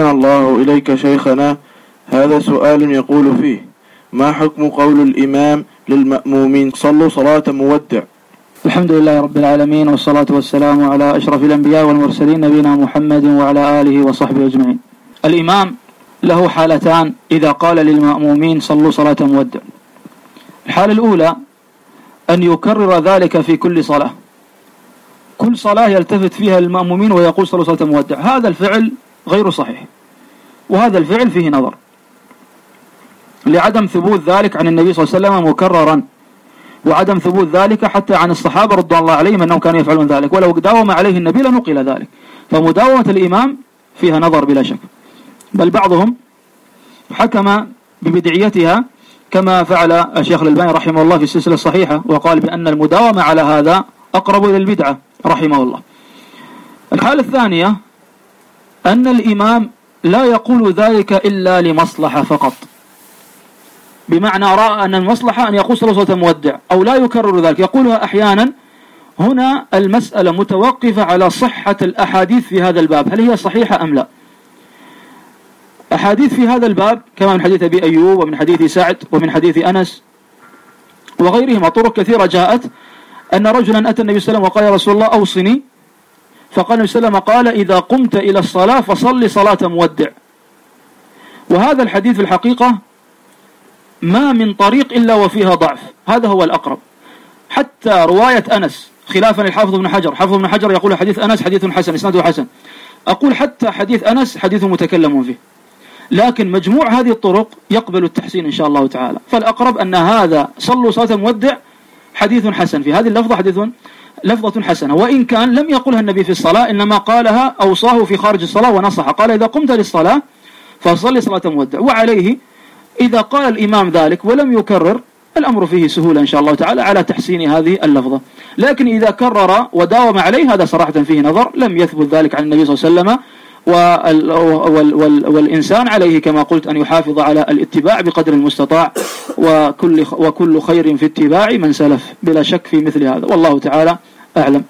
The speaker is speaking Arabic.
أحسن الله إليك شيخنا؟ هذا سؤال يقول فيه ما حكم قول الإمام للمأمومين؟ صلوا صلاة مودع. الحمد لله رب العالمين والصلاة والسلام على أشرف الأنبياء والمرسلين نبينا محمد وعلى آله وصحبه أجمعين. الإمام له حالتان إذا قال للمأمومين صلوا صلاة مودع الحالة الأولى أن يكرر ذلك في كل صلاة. كل صلاة يلتفت فيها المأمومين ويقول صلوا صلاة مودع هذا الفعل غير صحيح. وهذا الفعل فيه نظر. لعدم ثبوت ذلك عن النبي صلى الله عليه وسلم مكررا. وعدم ثبوت ذلك حتى عن الصحابة رضوان الله عليهم أنهم كانوا يفعلون ذلك. ولو داوم عليه النبي لنقل ذلك. فمداومة الإمام فيها نظر بلا شك. بل بعضهم حكم ببدعيتها كما فعل الشيخ الألباني رحمه الله في السلسلة الصحيحة وقال بأن المداومة على هذا أقرب إلى البدعة رحمه الله. الحالة الثانية أن الإمام لا يقول ذلك إلا لمصلحة فقط. بمعنى رأى أن المصلحة أن يقول صلى وسلم مودع أو لا يكرر ذلك. يقولها أحيانا هنا المسألة متوقفة على صحة الأحاديث في هذا الباب. هل هي صحيحة أم لا؟ أحاديث في هذا الباب كما من حديث أبي أيوب ومن حديث سعد ومن حديث أنس وغيرهما طرق كثيرة جاءت أن رجلا أتى النبي صلى الله عليه وسلم وقال يا رسول الله أوصني فقال النبي صلى الله عليه وسلم قال إذا قمت إلى الصلاة فصل صلاة مودع. وهذا الحديث في الحقيقة ما من طريق إلا وفيها ضعف. هذا هو الأقرب. حتى رواية أنس خلافا للحافظ ابن حجر. حافظ ابن حجر يقول حديث أنس حديث حسن إسناده حسن. أقول حتى حديث أنس حديث متكلم فيه. لكن مجموع هذه الطرق يقبل التحسين إن شاء الله تعالى. فالأقرب أن هذا صلوا صلاة مودع حديث حسن. في هذه اللفظة حديث لفظة حسنة. وإن كان لم يقلها النبي في الصلاة إنما قالها أوصاه في خارج الصلاة ونصح. قال إذا قمت للصلاة فصلي صلاة مودع. وعليه إذا قال الإمام ذلك ولم يكرر الأمر فيه سهولة إن شاء الله تعالى على تحسين هذه اللفظة. لكن إذا كرر وداوم عليه هذا صراحة فيه نظر لم يثبت ذلك عن النبي صلى الله عليه وسلم. وال وال وال والإنسان عليه كما قلت أن يحافظ على الاتباع بقدر المستطاع وكل, وكل خير في اتباع من سلف بلا شك في مثل هذا. والله تعالى أعلم.